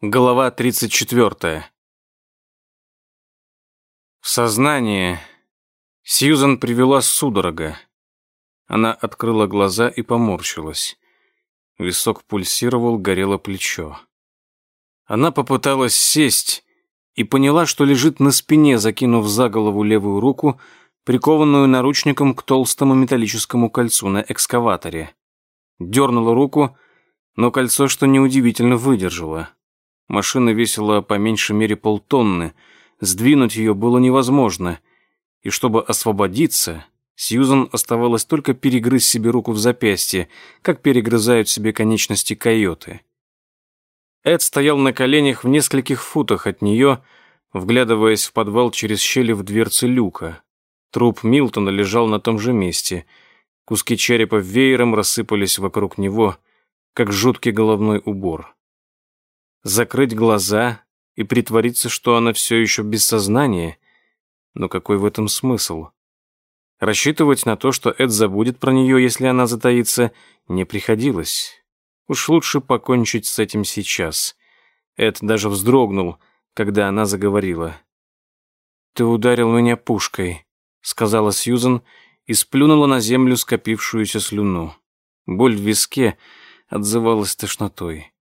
Глава 34. В сознание Сьюзан привела судорога. Она открыла глаза и поморщилась. Висок пульсировал, горело плечо. Она попыталась сесть и поняла, что лежит на спине, закинув за голову левую руку, прикованную наручником к толстому металлическому кольцу на экскаваторе. Дернула руку, но кольцо, что неудивительно, выдержало. Машина весила по меньшей мере полтонны. Сдвинуть ее было невозможно. И чтобы освободиться, Сьюзан оставалось только перегрызть себе руку в запястье, как перегрызают себе конечности койоты. Эд стоял на коленях в нескольких футах от нее, вглядываясь в подвал через щели в дверце люка. Труп Милтона лежал на том же месте. Куски черепа веером рассыпались вокруг него, как жуткий головной убор закрыть глаза и притвориться, что она все еще без сознания. Но какой в этом смысл? Рассчитывать на то, что Эд забудет про нее, если она затаится, не приходилось. Уж лучше покончить с этим сейчас. Эд даже вздрогнул, когда она заговорила. «Ты ударил меня пушкой», — сказала Сьюзен и сплюнула на землю скопившуюся слюну. Боль в виске отзывалась тошнотой.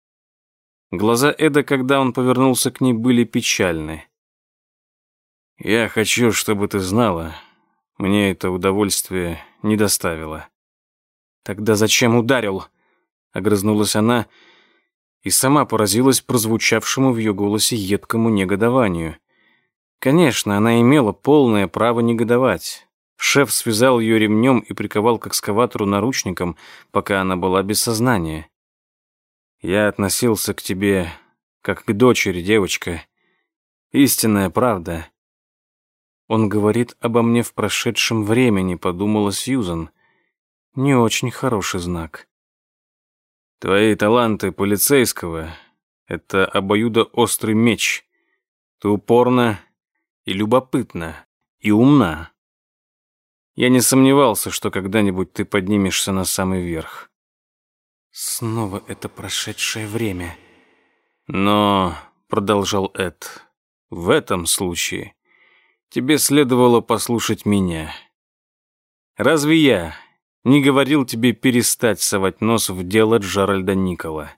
Глаза Эда, когда он повернулся к ней, были печальны. «Я хочу, чтобы ты знала, мне это удовольствие не доставило». «Тогда зачем ударил?» — огрызнулась она и сама поразилась прозвучавшему в ее голосе едкому негодованию. Конечно, она имела полное право негодовать. Шеф связал ее ремнем и приковал к экскаватору наручником, пока она была без сознания. Я относился к тебе как к дочери, девочка. Истинная правда. Он говорит обо мне в прошедшем времени, подумала Сьюзан. Не очень хороший знак. Твои таланты полицейского — это обоюдоострый меч. Ты упорна и любопытна, и умна. Я не сомневался, что когда-нибудь ты поднимешься на самый верх. Снова это прошедшее время. Но, продолжал Эд, в этом случае тебе следовало послушать меня. Разве я не говорил тебе перестать совать нос в дело Джеральда Никола?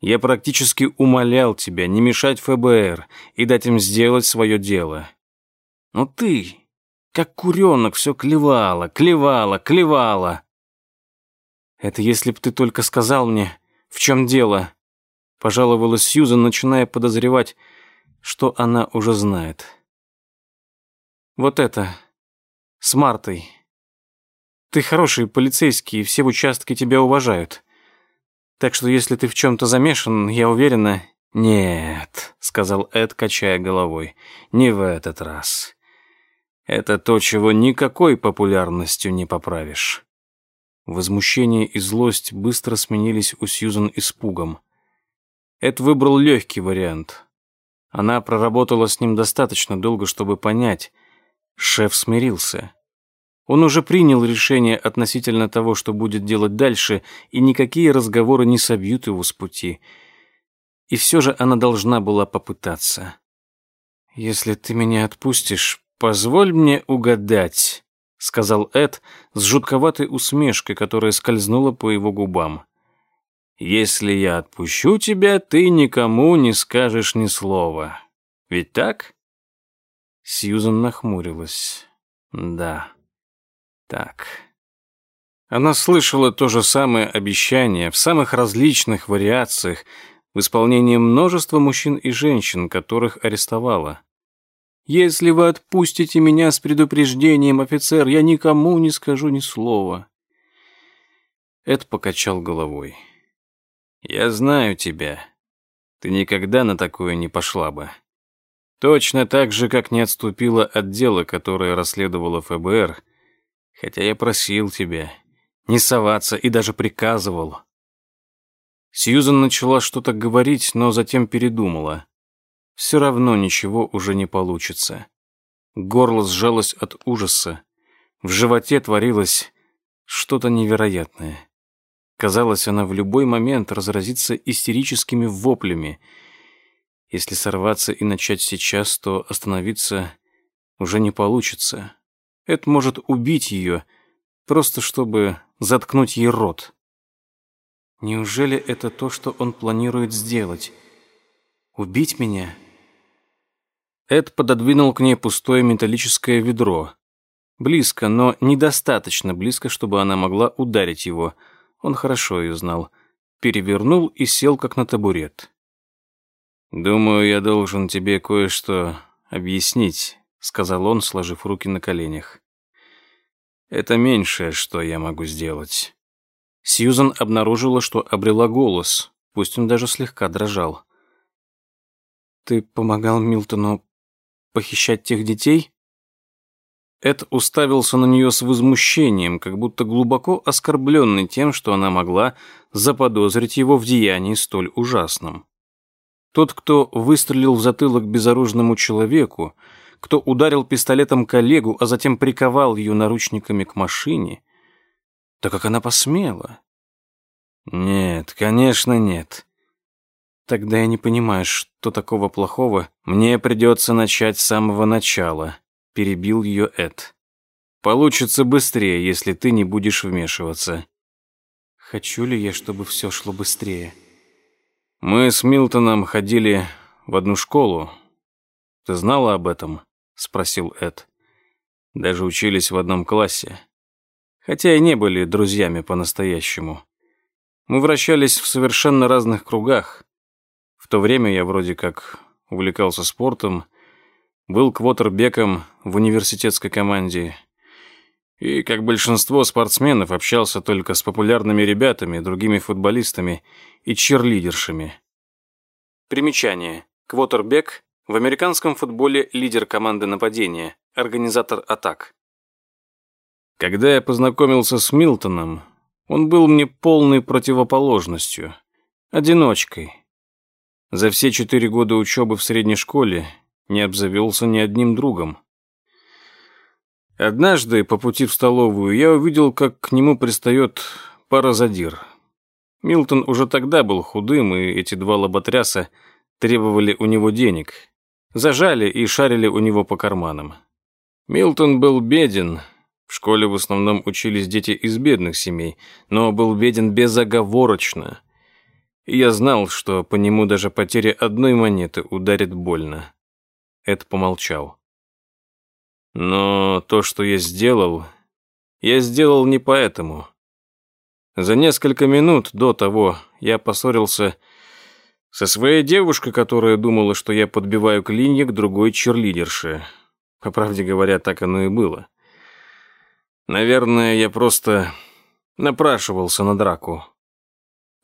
Я практически умолял тебя не мешать ФБР и дать им сделать свое дело. Но ты, как куренок, все клевала, клевала, клевала. «Это если б ты только сказал мне, в чем дело?» Пожаловалась Сьюзан, начиная подозревать, что она уже знает. «Вот это, с Мартой. Ты хороший полицейский, и все в участке тебя уважают. Так что если ты в чем-то замешан, я уверена...» «Нет», — сказал Эд, качая головой, — «не в этот раз. Это то, чего никакой популярностью не поправишь». Возмущение и злость быстро сменились у Сьюзан испугом. Эд выбрал легкий вариант. Она проработала с ним достаточно долго, чтобы понять. Шеф смирился. Он уже принял решение относительно того, что будет делать дальше, и никакие разговоры не собьют его с пути. И все же она должна была попытаться. «Если ты меня отпустишь, позволь мне угадать», сказал Эд с жутковатой усмешкой, которая скользнула по его губам. Если я отпущу тебя, ты никому не скажешь ни слова. Ведь так? Сьюзан нахмурилась. Да. Так. Она слышала то же самое обещание в самых различных вариациях в исполнении множества мужчин и женщин, которых арестовала. Если вы отпустите меня с предупреждением, офицер, я никому не скажу ни слова. Эд покачал головой. Я знаю тебя. Ты никогда на такое не пошла бы. Точно так же, как не отступила от дела, которое расследовало ФБР, хотя я просил тебя не соваться и даже приказывал. Сьюзан начала что-то говорить, но затем передумала все равно ничего уже не получится. Горло сжалось от ужаса. В животе творилось что-то невероятное. Казалось, она в любой момент разразится истерическими воплями, Если сорваться и начать сейчас, то остановиться уже не получится. Это может убить ее, просто чтобы заткнуть ей рот. Неужели это то, что он планирует сделать? Убить меня? Эд пододвинул к ней пустое металлическое ведро. Близко, но недостаточно близко, чтобы она могла ударить его. Он хорошо ее знал. Перевернул и сел, как на табурет. «Думаю, я должен тебе кое-что объяснить», — сказал он, сложив руки на коленях. «Это меньшее, что я могу сделать». Сьюзан обнаружила, что обрела голос, пусть он даже слегка дрожал. «Ты помогал Милтону похищать тех детей?» Эд уставился на нее с возмущением, как будто глубоко оскорбленный тем, что она могла заподозрить его в деянии столь ужасном. Тот, кто выстрелил в затылок безоружному человеку, кто ударил пистолетом коллегу, а затем приковал ее наручниками к машине, так как она посмела. Нет, конечно, нет. Тогда я не понимаю, что такого плохого. Мне придется начать с самого начала, перебил ее Эд. Получится быстрее, если ты не будешь вмешиваться. Хочу ли я, чтобы все шло быстрее? Мы с Милтоном ходили в одну школу. Ты знала об этом? спросил Эд. Даже учились в одном классе. Хотя и не были друзьями по-настоящему. Мы вращались в совершенно разных кругах. То время я вроде как увлекался спортом, был квотербеком в университетской команде и, как большинство спортсменов, общался только с популярными ребятами, другими футболистами и черлидершами. Примечание. Квотербек в американском футболе лидер команды нападения, организатор атак. Когда я познакомился с Милтоном, он был мне полной противоположностью, одиночкой. За все четыре года учебы в средней школе не обзавелся ни одним другом. Однажды по пути в столовую я увидел, как к нему пристает паразадир. Милтон уже тогда был худым, и эти два лоботряса требовали у него денег. Зажали и шарили у него по карманам. Милтон был беден. В школе в основном учились дети из бедных семей, но был беден безоговорочно. Я знал, что по нему даже потеря одной монеты ударит больно. Эд помолчал. Но то, что я сделал, я сделал не поэтому. За несколько минут до того я поссорился со своей девушкой, которая думала, что я подбиваю клинья к другой черлидерше. По правде говоря, так оно и было. Наверное, я просто напрашивался на драку.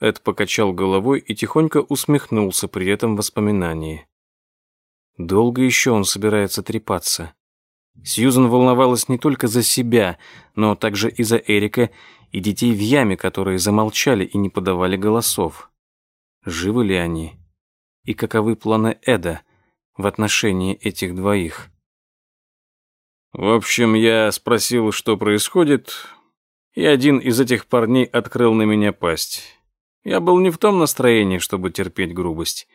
Эд покачал головой и тихонько усмехнулся при этом воспоминании. Долго еще он собирается трепаться. Сьюзен волновалась не только за себя, но также и за Эрика и детей в яме, которые замолчали и не подавали голосов. Живы ли они? И каковы планы Эда в отношении этих двоих? В общем, я спросил, что происходит, и один из этих парней открыл на меня пасть. Я был не в том настроении, чтобы терпеть грубость,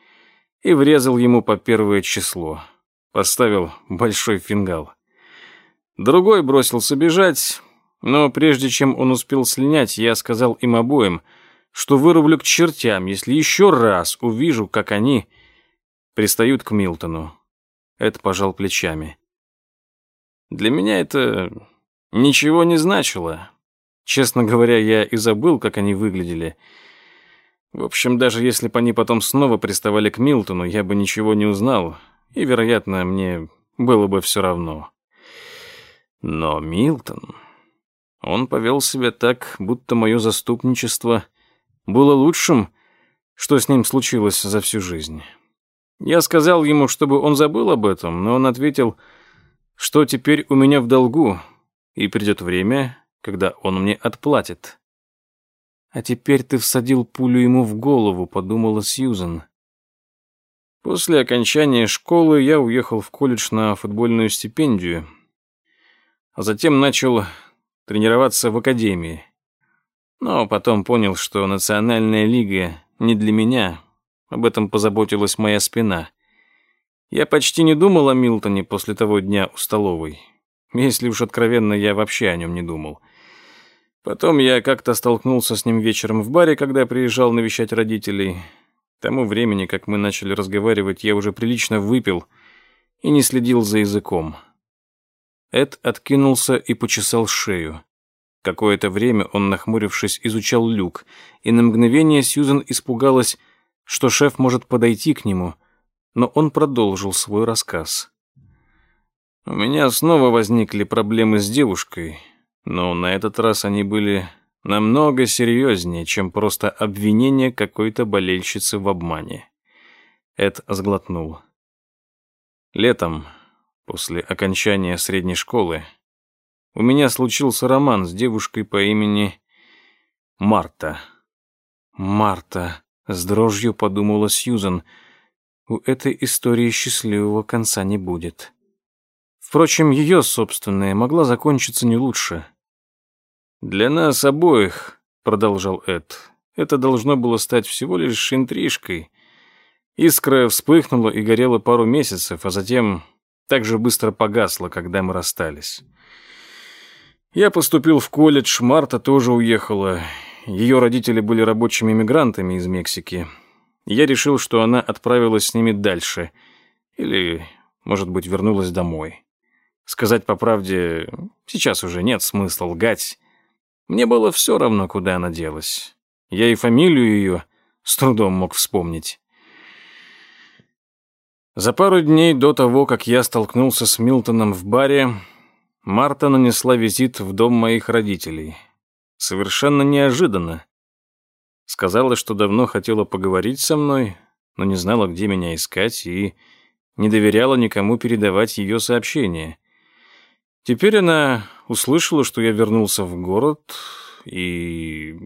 и врезал ему по первое число. Поставил большой фингал. Другой бросился бежать, но прежде чем он успел слинять, я сказал им обоим, что вырублю к чертям, если еще раз увижу, как они пристают к Милтону. Это пожал плечами. Для меня это ничего не значило. Честно говоря, я и забыл, как они выглядели. В общем, даже если бы они потом снова приставали к Милтону, я бы ничего не узнал, и, вероятно, мне было бы все равно. Но Милтон... Он повел себя так, будто мое заступничество было лучшим, что с ним случилось за всю жизнь. Я сказал ему, чтобы он забыл об этом, но он ответил, что теперь у меня в долгу, и придет время, когда он мне отплатит. «А теперь ты всадил пулю ему в голову», — подумала Сьюзен. После окончания школы я уехал в колледж на футбольную стипендию — а затем начал тренироваться в академии. Но потом понял, что национальная лига не для меня. Об этом позаботилась моя спина. Я почти не думал о Милтоне после того дня у столовой. Если уж откровенно, я вообще о нем не думал. Потом я как-то столкнулся с ним вечером в баре, когда приезжал навещать родителей. К тому времени, как мы начали разговаривать, я уже прилично выпил и не следил за языком. Эд откинулся и почесал шею. Какое-то время он, нахмурившись, изучал люк, и на мгновение Сьюзен испугалась, что шеф может подойти к нему, но он продолжил свой рассказ. «У меня снова возникли проблемы с девушкой, но на этот раз они были намного серьезнее, чем просто обвинение какой-то болельщицы в обмане. Эд сглотнул. Летом, после окончания средней школы, у меня случился роман с девушкой по имени Марта. Марта, с дрожью подумала Сьюзан. У этой истории счастливого конца не будет. Впрочем, ее собственная могла закончиться не лучше. «Для нас обоих», — продолжал Эд, — «это должно было стать всего лишь интрижкой. Искра вспыхнула и горела пару месяцев, а затем так же быстро погасла, когда мы расстались. Я поступил в колледж, Марта тоже уехала. Ее родители были рабочими мигрантами из Мексики. Я решил, что она отправилась с ними дальше. Или, может быть, вернулась домой. Сказать по правде, сейчас уже нет смысла лгать. Мне было все равно, куда она делась. Я и фамилию ее с трудом мог вспомнить. За пару дней до того, как я столкнулся с Милтоном в баре, Марта нанесла визит в дом моих родителей. Совершенно неожиданно. Сказала, что давно хотела поговорить со мной, но не знала, где меня искать, и не доверяла никому передавать ее сообщение. Теперь она услышала, что я вернулся в город, и...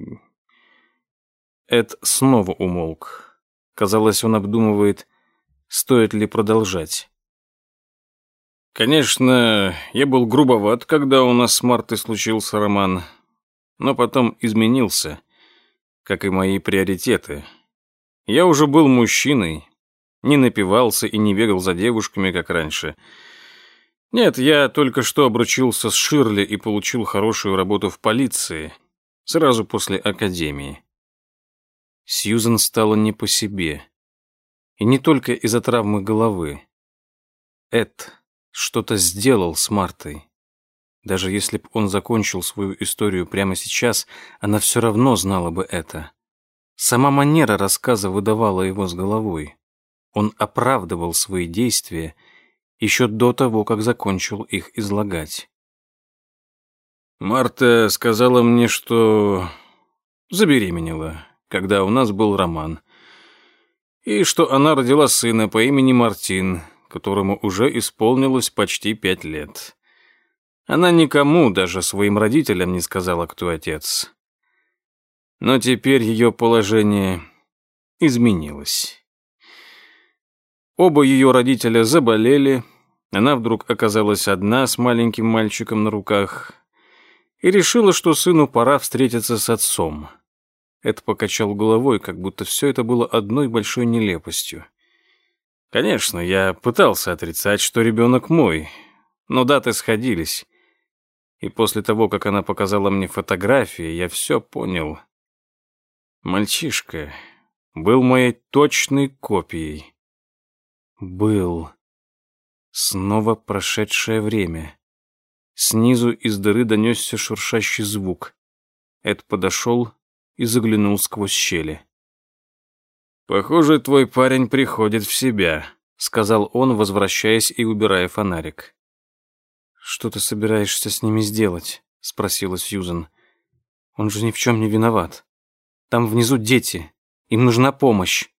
Эд снова умолк. Казалось, он обдумывает, стоит ли продолжать. Конечно, я был грубоват, когда у нас с Мартой случился роман, но потом изменился, как и мои приоритеты. Я уже был мужчиной, не напивался и не бегал за девушками, как раньше — нет, я только что обручился с Ширли и получил хорошую работу в полиции, сразу после академии. Сьюзен стала не по себе. И не только из-за травмы головы. Эд что-то сделал с Мартой. Даже если бы он закончил свою историю прямо сейчас, она все равно знала бы это. Сама манера рассказа выдавала его с головой. Он оправдывал свои действия еще до того, как закончил их излагать. Марта сказала мне, что забеременела, когда у нас был роман, и что она родила сына по имени Мартин, которому уже исполнилось почти пять лет. Она никому, даже своим родителям, не сказала, кто отец. Но теперь ее положение изменилось. Оба ее родителя заболели, она вдруг оказалась одна с маленьким мальчиком на руках и решила, что сыну пора встретиться с отцом. Эд покачал головой, как будто все это было одной большой нелепостью. Конечно, я пытался отрицать, что ребенок мой, но даты сходились. И после того, как она показала мне фотографии, я все понял. Мальчишка был моей точной копией. Был. Снова прошедшее время. Снизу из дыры донесся шуршащий звук. Эд подошел и заглянул сквозь щели. «Похоже, твой парень приходит в себя», — сказал он, возвращаясь и убирая фонарик. «Что ты собираешься с ними сделать?» — спросила Сьюзен. «Он же ни в чем не виноват. Там внизу дети. Им нужна помощь».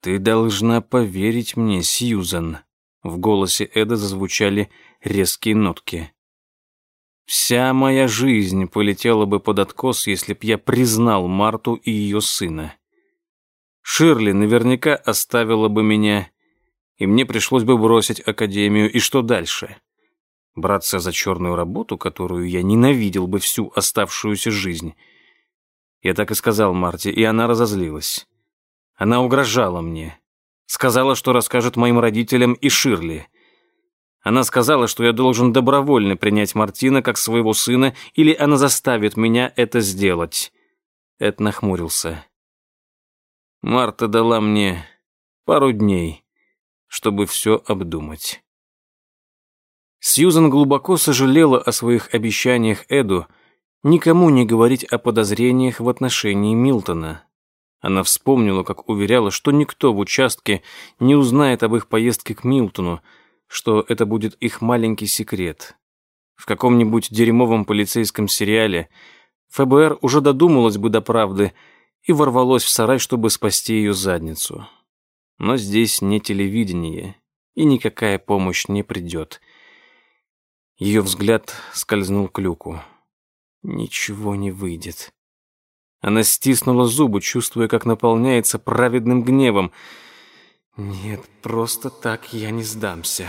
«Ты должна поверить мне, Сьюзан». В голосе Эда зазвучали резкие нотки. «Вся моя жизнь полетела бы под откос, если б я признал Марту и ее сына. Ширли наверняка оставила бы меня, и мне пришлось бы бросить академию, и что дальше? Браться за черную работу, которую я ненавидел бы всю оставшуюся жизнь?» Я так и сказал Марте, и она разозлилась. Она угрожала мне. Сказала, что расскажет моим родителям и Ширли. Она сказала, что я должен добровольно принять Мартина как своего сына, или она заставит меня это сделать. Эд нахмурился. Марта дала мне пару дней, чтобы все обдумать. Сьюзан глубоко сожалела о своих обещаниях Эду никому не говорить о подозрениях в отношении Милтона. Она вспомнила, как уверяла, что никто в участке не узнает об их поездке к Милтону, что это будет их маленький секрет. В каком-нибудь дерьмовом полицейском сериале ФБР уже додумалось бы до правды и ворвалось в сарай, чтобы спасти ее задницу. Но здесь не телевидение, и никакая помощь не придет. Ее взгляд скользнул к люку. Ничего не выйдет. Она стиснула зубы, чувствуя, как наполняется праведным гневом. Нет, просто так я не сдамся.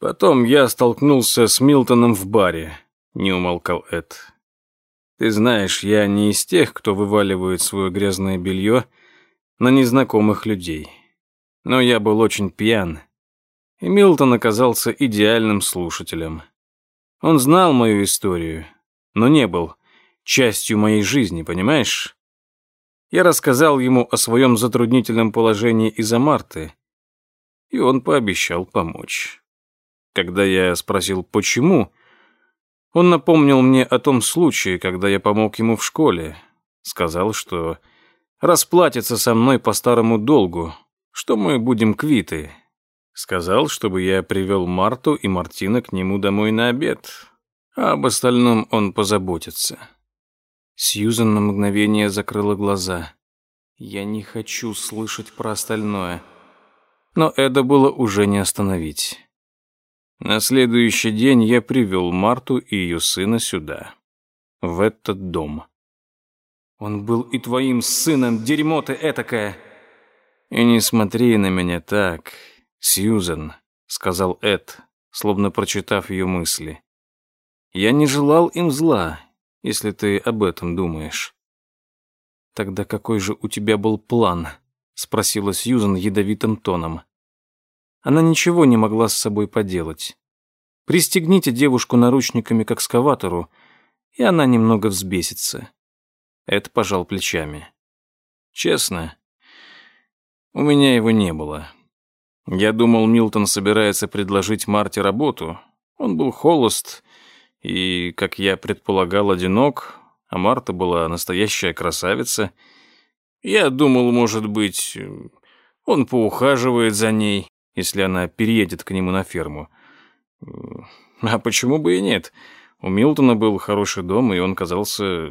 Потом я столкнулся с Милтоном в баре, не умолкал Эд. Ты знаешь, я не из тех, кто вываливает свое грязное белье на незнакомых людей. Но я был очень пьян и Милтон оказался идеальным слушателем. Он знал мою историю, но не был частью моей жизни, понимаешь? Я рассказал ему о своем затруднительном положении из-за Марты, и он пообещал помочь. Когда я спросил, почему, он напомнил мне о том случае, когда я помог ему в школе. Сказал, что расплатится со мной по старому долгу, что мы будем квиты, Сказал, чтобы я привел Марту и Мартина к нему домой на обед, а об остальном он позаботится. Сьюзан на мгновение закрыла глаза. Я не хочу слышать про остальное. Но это было уже не остановить. На следующий день я привел Марту и ее сына сюда, в этот дом. Он был и твоим сыном, дерьмо ты этакое. И не смотри на меня так. «Сьюзен», — сказал Эд, словно прочитав ее мысли. «Я не желал им зла, если ты об этом думаешь». «Тогда какой же у тебя был план?» — спросила Сьюзен ядовитым тоном. Она ничего не могла с собой поделать. Пристегните девушку наручниками к экскаватору, и она немного взбесится. Эд пожал плечами. «Честно, у меня его не было». Я думал, Милтон собирается предложить Марте работу. Он был холост и, как я предполагал, одинок, а Марта была настоящая красавица. Я думал, может быть, он поухаживает за ней, если она переедет к нему на ферму. А почему бы и нет? У Милтона был хороший дом, и он казался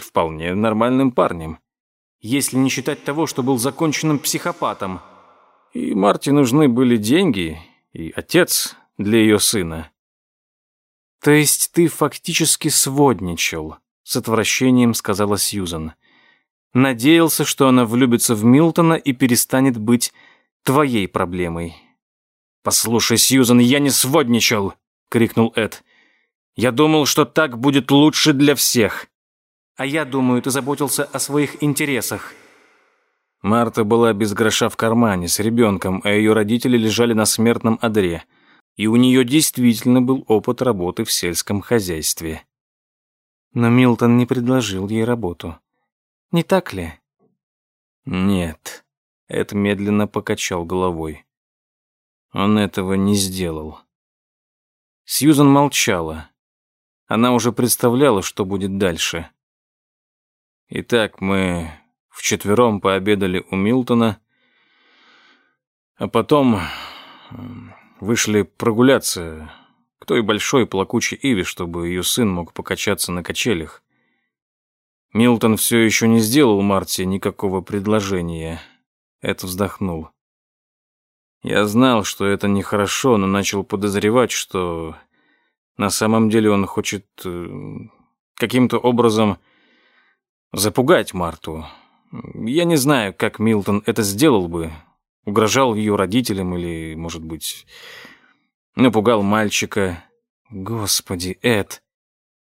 вполне нормальным парнем. Если не считать того, что был законченным психопатом – и Марте нужны были деньги и отец для ее сына. То есть ты фактически сводничал, с отвращением сказала Сьюзан. Надеялся, что она влюбится в Милтона и перестанет быть твоей проблемой. Послушай, Сьюзан, я не сводничал, крикнул Эд. Я думал, что так будет лучше для всех. А я думаю, ты заботился о своих интересах. Марта была без гроша в кармане, с ребенком, а ее родители лежали на смертном одре. И у нее действительно был опыт работы в сельском хозяйстве. Но Милтон не предложил ей работу. Не так ли? Нет. Эд медленно покачал головой. Он этого не сделал. Сьюзан молчала. Она уже представляла, что будет дальше. Итак, мы Вчетвером пообедали у Милтона, а потом вышли прогуляться к той большой плакучей иве, чтобы ее сын мог покачаться на качелях. Милтон все еще не сделал Марте никакого предложения. Это вздохнул. Я знал, что это нехорошо, но начал подозревать, что на самом деле он хочет э, каким-то образом запугать Марту. Я не знаю, как Милтон это сделал бы. Угрожал ее родителям или, может быть, напугал мальчика. Господи, Эд.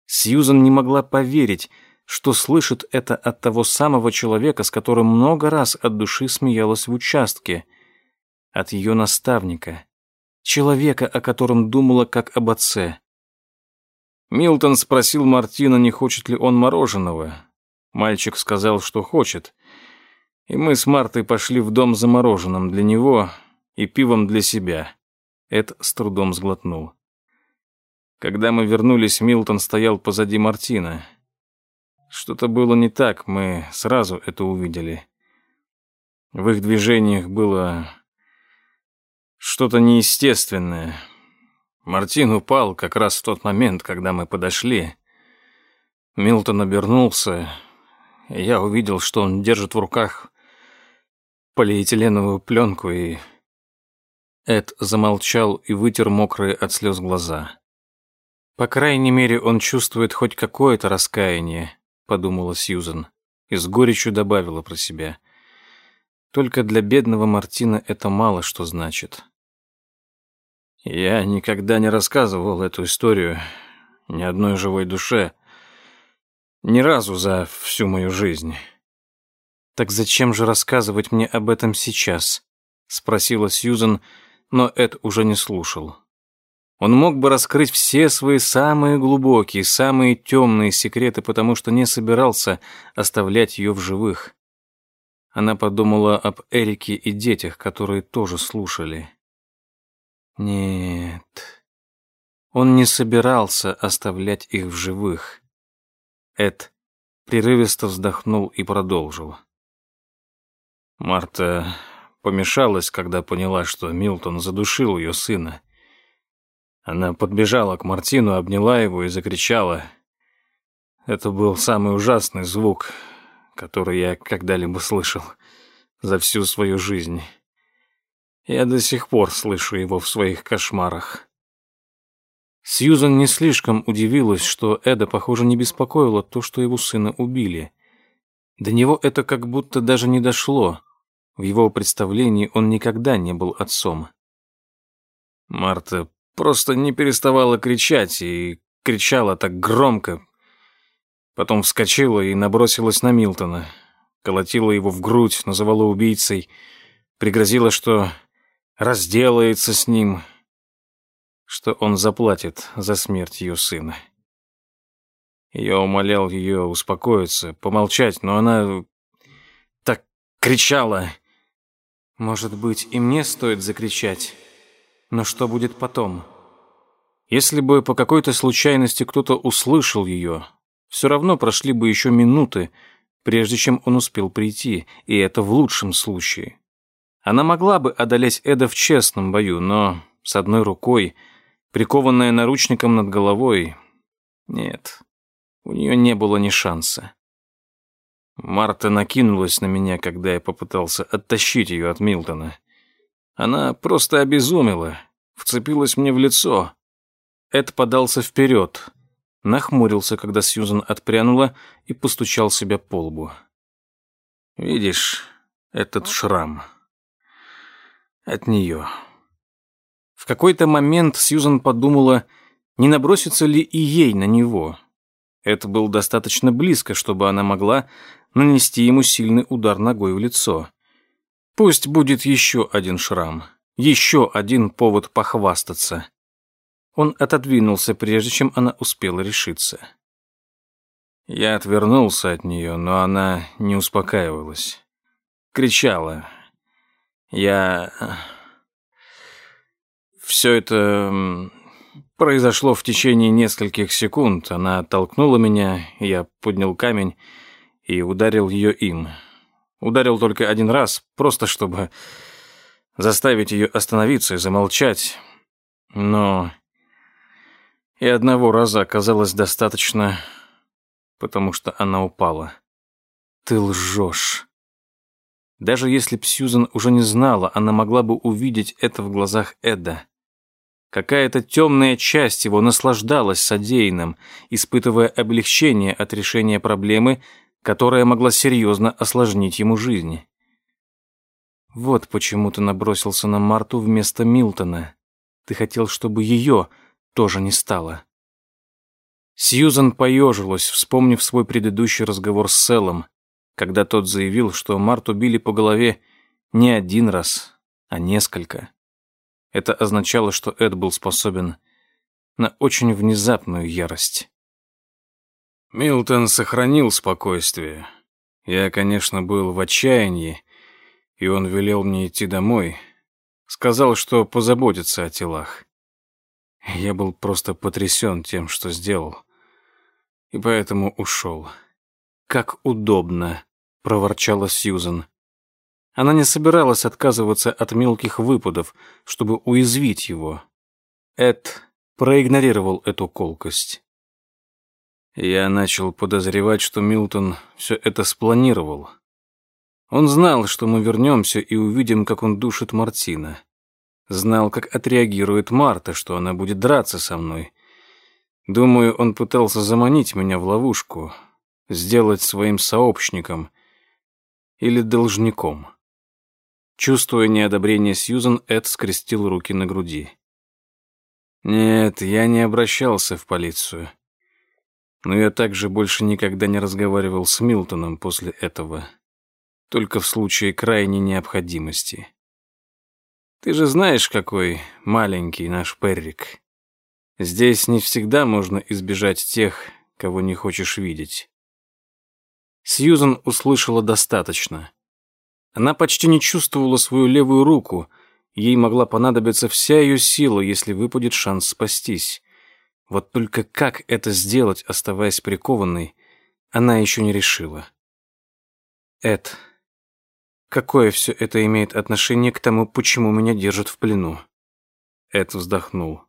Сьюзан не могла поверить, что слышит это от того самого человека, с которым много раз от души смеялась в участке, от ее наставника, человека, о котором думала как об отце. Милтон спросил Мартина, не хочет ли он мороженого. Мальчик сказал, что хочет. И мы с Мартой пошли в дом за мороженым для него и пивом для себя. Эд с трудом сглотнул. Когда мы вернулись, Милтон стоял позади Мартина. Что-то было не так, мы сразу это увидели. В их движениях было что-то неестественное. Мартин упал как раз в тот момент, когда мы подошли. Милтон обернулся, я увидел, что он держит в руках полиэтиленовую пленку, и... Эд замолчал и вытер мокрые от слез глаза. «По крайней мере, он чувствует хоть какое-то раскаяние», — подумала Сьюзен, и с горечью добавила про себя. «Только для бедного Мартина это мало что значит». Я никогда не рассказывал эту историю ни одной живой душе, ни разу за всю мою жизнь. Так зачем же рассказывать мне об этом сейчас? спросила Сьюзен, но Эд уже не слушал. Он мог бы раскрыть все свои самые глубокие, самые темные секреты, потому что не собирался оставлять ее в живых. Она подумала об Эрике и детях, которые тоже слушали. Нет, он не собирался оставлять их в живых. Эд прерывисто вздохнул и продолжил. Марта помешалась, когда поняла, что Милтон задушил ее сына. Она подбежала к Мартину, обняла его и закричала. Это был самый ужасный звук, который я когда-либо слышал за всю свою жизнь. Я до сих пор слышу его в своих кошмарах. Сьюзан не слишком удивилась, что Эда, похоже, не беспокоило то, что его сына убили. До него это как будто даже не дошло. В его представлении он никогда не был отцом. Марта просто не переставала кричать и кричала так громко. Потом вскочила и набросилась на Милтона. Колотила его в грудь, называла убийцей. Пригрозила, что разделается с ним, что он заплатит за смерть ее сына. Я умолял ее успокоиться, помолчать, но она так кричала. Может быть, и мне стоит закричать, но что будет потом? Если бы по какой-то случайности кто-то услышал ее, все равно прошли бы еще минуты, прежде чем он успел прийти, и это в лучшем случае. Она могла бы одолеть Эда в честном бою, но с одной рукой, прикованная наручником над головой, нет, у нее не было ни шанса. Марта накинулась на меня, когда я попытался оттащить ее от Милтона. Она просто обезумела, вцепилась мне в лицо. Эд подался вперед, нахмурился, когда Сьюзан отпрянула и постучал себя по лбу. «Видишь этот шрам?» от нее. В какой-то момент Сьюзан подумала, не набросится ли и ей на него. Это было достаточно близко, чтобы она могла нанести ему сильный удар ногой в лицо. Пусть будет еще один шрам, еще один повод похвастаться. Он отодвинулся, прежде чем она успела решиться. Я отвернулся от нее, но она не успокаивалась. Кричала, я... Все это произошло в течение нескольких секунд. Она оттолкнула меня, я поднял камень и ударил ее им. Ударил только один раз, просто чтобы заставить ее остановиться и замолчать. Но и одного раза оказалось достаточно, потому что она упала. «Ты лжешь», даже если б Сьюзан уже не знала, она могла бы увидеть это в глазах Эда. Какая-то темная часть его наслаждалась содеянным, испытывая облегчение от решения проблемы, которая могла серьезно осложнить ему жизнь. Вот почему ты набросился на Марту вместо Милтона. Ты хотел, чтобы ее тоже не стало. Сьюзан поежилась, вспомнив свой предыдущий разговор с Селом, когда тот заявил, что Марту били по голове не один раз, а несколько. Это означало, что Эд был способен на очень внезапную ярость. Милтон сохранил спокойствие. Я, конечно, был в отчаянии, и он велел мне идти домой. Сказал, что позаботится о телах. Я был просто потрясен тем, что сделал, и поэтому ушел. «Как удобно», — проворчала Сьюзен. Она не собиралась отказываться от мелких выпадов, чтобы уязвить его. Эд проигнорировал эту колкость. Я начал подозревать, что Милтон все это спланировал. Он знал, что мы вернемся и увидим, как он душит Мартина. Знал, как отреагирует Марта, что она будет драться со мной. Думаю, он пытался заманить меня в ловушку, сделать своим сообщником или должником. Чувствуя неодобрение Сьюзан, Эд скрестил руки на груди. Нет, я не обращался в полицию. Но я также больше никогда не разговаривал с Милтоном после этого. Только в случае крайней необходимости. Ты же знаешь, какой маленький наш Перрик. Здесь не всегда можно избежать тех, кого не хочешь видеть. Сьюзан услышала достаточно. Она почти не чувствовала свою левую руку. Ей могла понадобиться вся ее сила, если выпадет шанс спастись. Вот только как это сделать, оставаясь прикованной, она еще не решила. Эд, какое все это имеет отношение к тому, почему меня держат в плену? Эд вздохнул.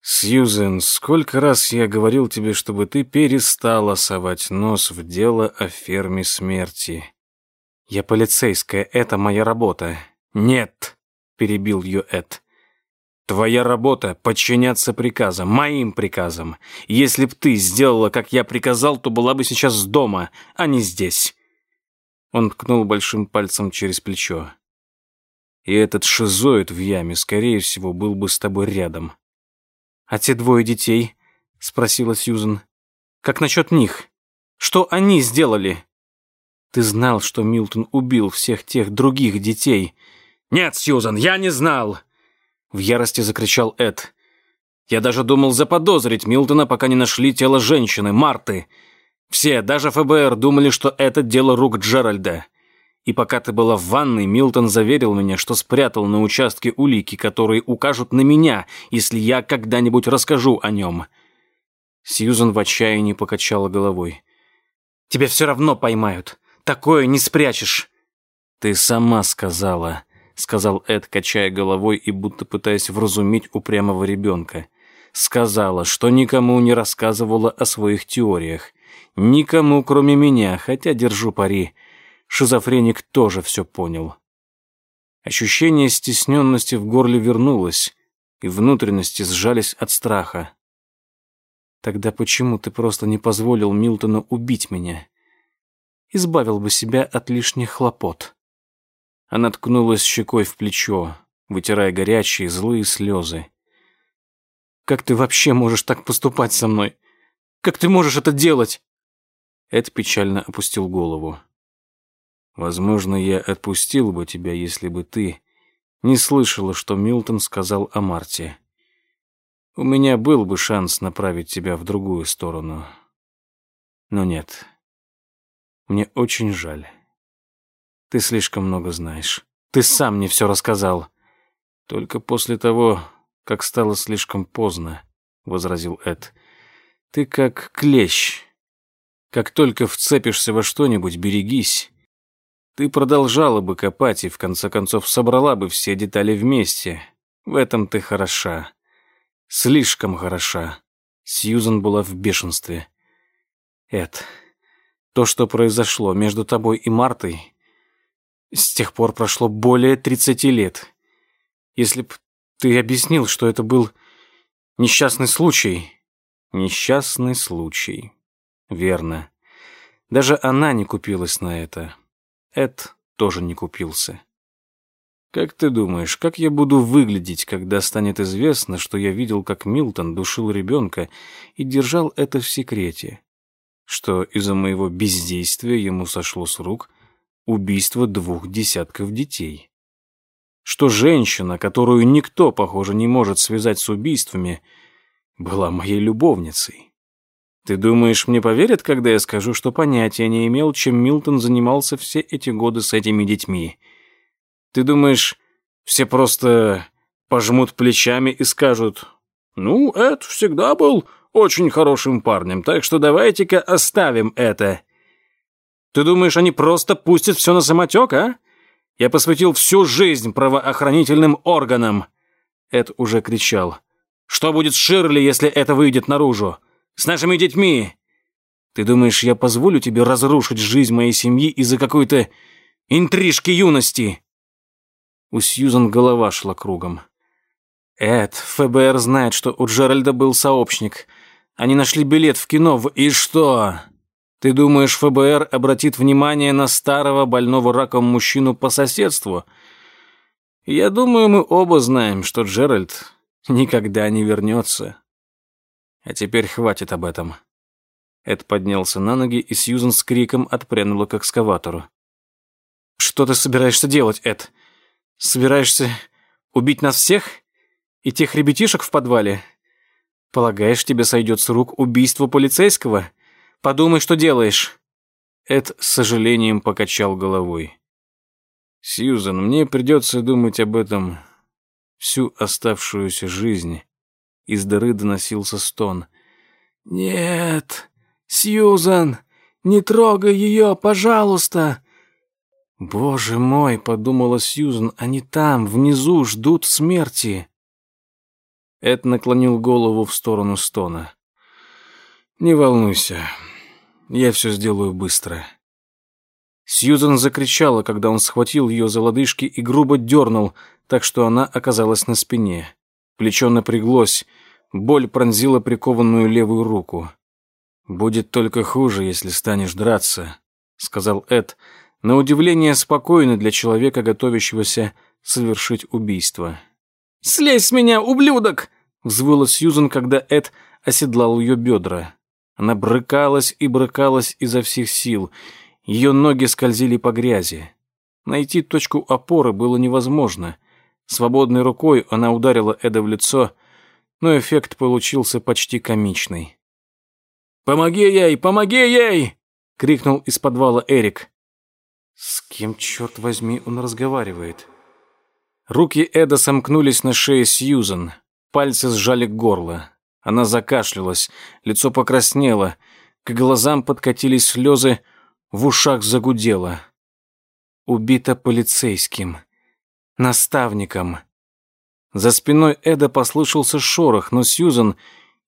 «Сьюзен, сколько раз я говорил тебе, чтобы ты перестала совать нос в дело о ферме смерти?» «Я полицейская, это моя работа». «Нет», — перебил ее Эд. «Твоя работа — подчиняться приказам, моим приказам. Если б ты сделала, как я приказал, то была бы сейчас дома, а не здесь». Он ткнул большим пальцем через плечо. «И этот шизоид в яме, скорее всего, был бы с тобой рядом». «А те двое детей?» — спросила Сьюзен. «Как насчет них? Что они сделали?» «Ты знал, что Милтон убил всех тех других детей?» «Нет, Сьюзен, я не знал!» В ярости закричал Эд. «Я даже думал заподозрить Милтона, пока не нашли тело женщины, Марты. Все, даже ФБР, думали, что это дело рук Джеральда. И пока ты была в ванной, Милтон заверил меня, что спрятал на участке улики, которые укажут на меня, если я когда-нибудь расскажу о нем». Сьюзан в отчаянии покачала головой. «Тебя все равно поймают. Такое не спрячешь». «Ты сама сказала», — сказал Эд, качая головой и будто пытаясь вразумить упрямого ребенка. «Сказала, что никому не рассказывала о своих теориях. Никому, кроме меня, хотя держу пари. Шизофреник тоже все понял. Ощущение стесненности в горле вернулось, и внутренности сжались от страха. Тогда почему ты просто не позволил Милтону убить меня? Избавил бы себя от лишних хлопот. Она ткнулась щекой в плечо, вытирая горячие злые слезы. «Как ты вообще можешь так поступать со мной? Как ты можешь это делать?» Эд печально опустил голову. Возможно, я отпустил бы тебя, если бы ты не слышала, что Милтон сказал о Марте. У меня был бы шанс направить тебя в другую сторону. Но нет. Мне очень жаль. Ты слишком много знаешь. Ты сам мне все рассказал. Только после того, как стало слишком поздно, — возразил Эд. Ты как клещ. Как только вцепишься во что-нибудь, берегись. Ты продолжала бы копать и в конце концов собрала бы все детали вместе. В этом ты хороша. Слишком хороша. Сьюзан была в бешенстве. Эд, то, что произошло между тобой и Мартой, с тех пор прошло более тридцати лет. Если б ты объяснил, что это был несчастный случай. Несчастный случай. Верно. Даже она не купилась на это. Эд тоже не купился. Как ты думаешь, как я буду выглядеть, когда станет известно, что я видел, как Милтон душил ребенка и держал это в секрете? Что из-за моего бездействия ему сошло с рук убийство двух десятков детей? Что женщина, которую никто, похоже, не может связать с убийствами, была моей любовницей? Ты думаешь, мне поверят, когда я скажу, что понятия не имел, чем Милтон занимался все эти годы с этими детьми?» Ты думаешь, все просто пожмут плечами и скажут, «Ну, Эд всегда был очень хорошим парнем, так что давайте-ка оставим это». Ты думаешь, они просто пустят все на самотек, а? Я посвятил всю жизнь правоохранительным органам. Эд уже кричал. Что будет с Ширли, если это выйдет наружу? С нашими детьми? Ты думаешь, я позволю тебе разрушить жизнь моей семьи из-за какой-то интрижки юности? У Сьюзан голова шла кругом. «Эд, ФБР знает, что у Джеральда был сообщник. Они нашли билет в кино. И что? Ты думаешь, ФБР обратит внимание на старого больного раком мужчину по соседству? Я думаю, мы оба знаем, что Джеральд никогда не вернется. А теперь хватит об этом». Эд поднялся на ноги, и Сьюзан с криком отпрянула к экскаватору. «Что ты собираешься делать, Эд?» Собираешься убить нас всех? И тех ребятишек в подвале? Полагаешь, тебе сойдет с рук убийство полицейского? Подумай, что делаешь». Эд с сожалением покачал головой. «Сьюзан, мне придется думать об этом всю оставшуюся жизнь». Из дыры доносился стон. «Нет, Сьюзан, не трогай ее, пожалуйста!» «Боже мой!» — подумала Сьюзен. «Они там, внизу, ждут смерти!» Эд наклонил голову в сторону стона. «Не волнуйся, я все сделаю быстро». Сьюзен закричала, когда он схватил ее за лодыжки и грубо дернул, так что она оказалась на спине. Плечо напряглось, боль пронзила прикованную левую руку. «Будет только хуже, если станешь драться», — сказал Эд, — на удивление спокойно для человека, готовящегося совершить убийство. «Слезь с меня, ублюдок!» — взвыла Сьюзен, когда Эд оседлал ее бедра. Она брыкалась и брыкалась изо всех сил. Ее ноги скользили по грязи. Найти точку опоры было невозможно. Свободной рукой она ударила Эда в лицо, но эффект получился почти комичный. «Помоги ей! Помоги ей!» — крикнул из подвала Эрик. С кем, черт возьми, он разговаривает? Руки Эда сомкнулись на шее Сьюзен. Пальцы сжали горло. Она закашлялась, лицо покраснело, к глазам подкатились слезы, в ушах загудело. Убита полицейским. Наставником. За спиной Эда послышался шорох, но Сьюзен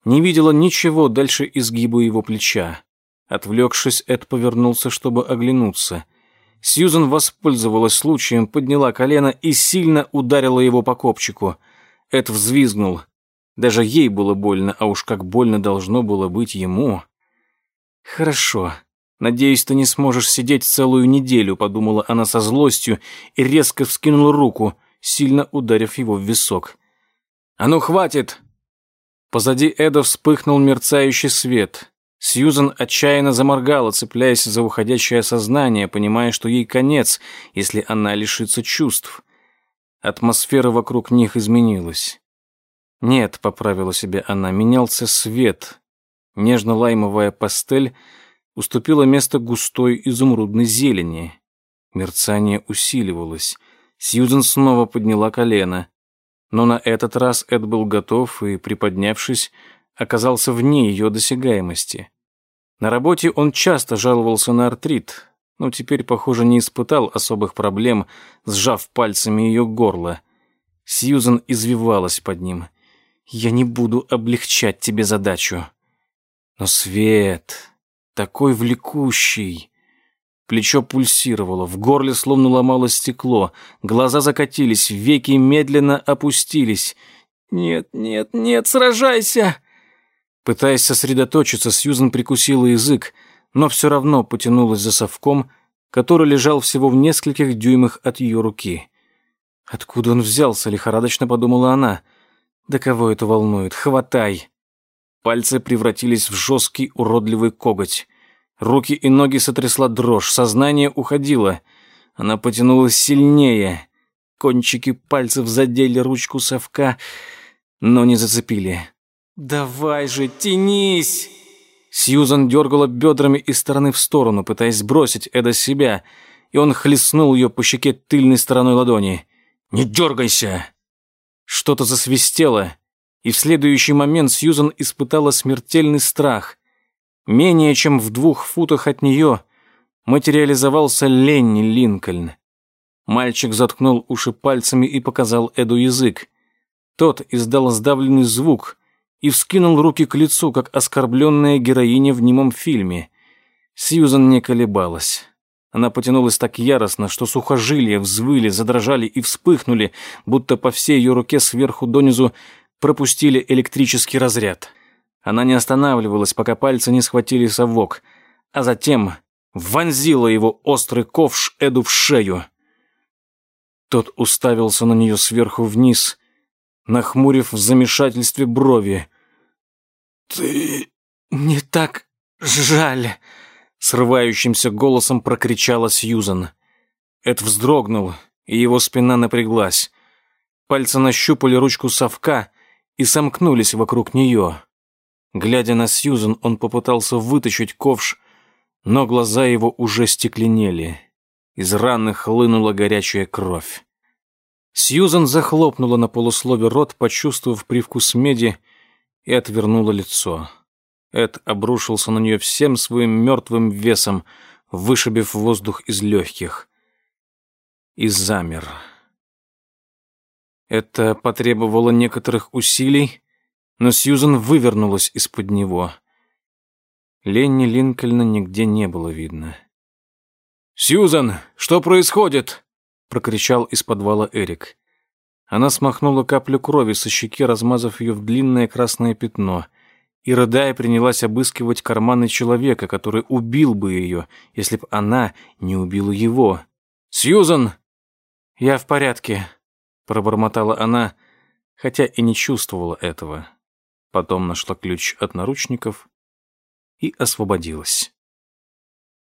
не видела ничего дальше изгиба его плеча. Отвлекшись, Эд повернулся, чтобы оглянуться — Сьюзен воспользовалась случаем, подняла колено и сильно ударила его по копчику. Эд взвизгнул. Даже ей было больно, а уж как больно должно было быть ему. «Хорошо. Надеюсь, ты не сможешь сидеть целую неделю», — подумала она со злостью и резко вскинула руку, сильно ударив его в висок. «А ну, хватит!» Позади Эда вспыхнул мерцающий свет. Сьюзан отчаянно заморгала, цепляясь за уходящее сознание, понимая, что ей конец, если она лишится чувств. Атмосфера вокруг них изменилась. «Нет», — поправила себя она, — менялся свет. Нежно-лаймовая пастель уступила место густой изумрудной зелени. Мерцание усиливалось. Сьюзен снова подняла колено. Но на этот раз Эд был готов и, приподнявшись, оказался вне ее досягаемости. На работе он часто жаловался на артрит, но теперь, похоже, не испытал особых проблем, сжав пальцами ее горло. Сьюзан извивалась под ним. «Я не буду облегчать тебе задачу». Но свет такой влекущий. Плечо пульсировало, в горле словно ломалось стекло, глаза закатились, веки медленно опустились. «Нет, нет, нет, сражайся!» Пытаясь сосредоточиться, Сьюзен прикусила язык, но все равно потянулась за совком, который лежал всего в нескольких дюймах от ее руки. Откуда он взялся, лихорадочно подумала она. Да кого это волнует? Хватай. Пальцы превратились в жесткий уродливый коготь. Руки и ноги сотрясла дрожь, сознание уходило. Она потянулась сильнее. Кончики пальцев задели ручку совка, но не зацепили. «Давай же, тянись!» Сьюзан дергала бедрами из стороны в сторону, пытаясь сбросить Эда с себя, и он хлестнул ее по щеке тыльной стороной ладони. «Не дергайся!» Что-то засвистело, и в следующий момент Сьюзан испытала смертельный страх. Менее чем в двух футах от нее материализовался Ленни Линкольн. Мальчик заткнул уши пальцами и показал Эду язык. Тот издал сдавленный звук и вскинул руки к лицу, как оскорбленная героиня в немом фильме. Сьюзан не колебалась. Она потянулась так яростно, что сухожилия взвыли, задрожали и вспыхнули, будто по всей ее руке сверху донизу пропустили электрический разряд. Она не останавливалась, пока пальцы не схватили совок, а затем вонзила его острый ковш Эду в шею. Тот уставился на нее сверху вниз, нахмурив в замешательстве брови. «Ты не так жаль!» Срывающимся голосом прокричала Сьюзан. Эд вздрогнул, и его спина напряглась. Пальцы нащупали ручку совка и сомкнулись вокруг нее. Глядя на Сьюзан, он попытался вытащить ковш, но глаза его уже стекленели. Из раны хлынула горячая кровь. Сьюзан захлопнула на полуслове рот, почувствовав привкус меди, и отвернула лицо. Эд обрушился на нее всем своим мертвым весом, вышибив воздух из легких. И замер. Это потребовало некоторых усилий, но Сьюзан вывернулась из-под него. Ленни Линкольна нигде не было видно. «Сьюзан, что происходит?» — прокричал из подвала Эрик. Она смахнула каплю крови со щеки, размазав ее в длинное красное пятно, и, рыдая, принялась обыскивать карманы человека, который убил бы ее, если б она не убила его. «Сьюзан!» «Я в порядке», — пробормотала она, хотя и не чувствовала этого. Потом нашла ключ от наручников и освободилась.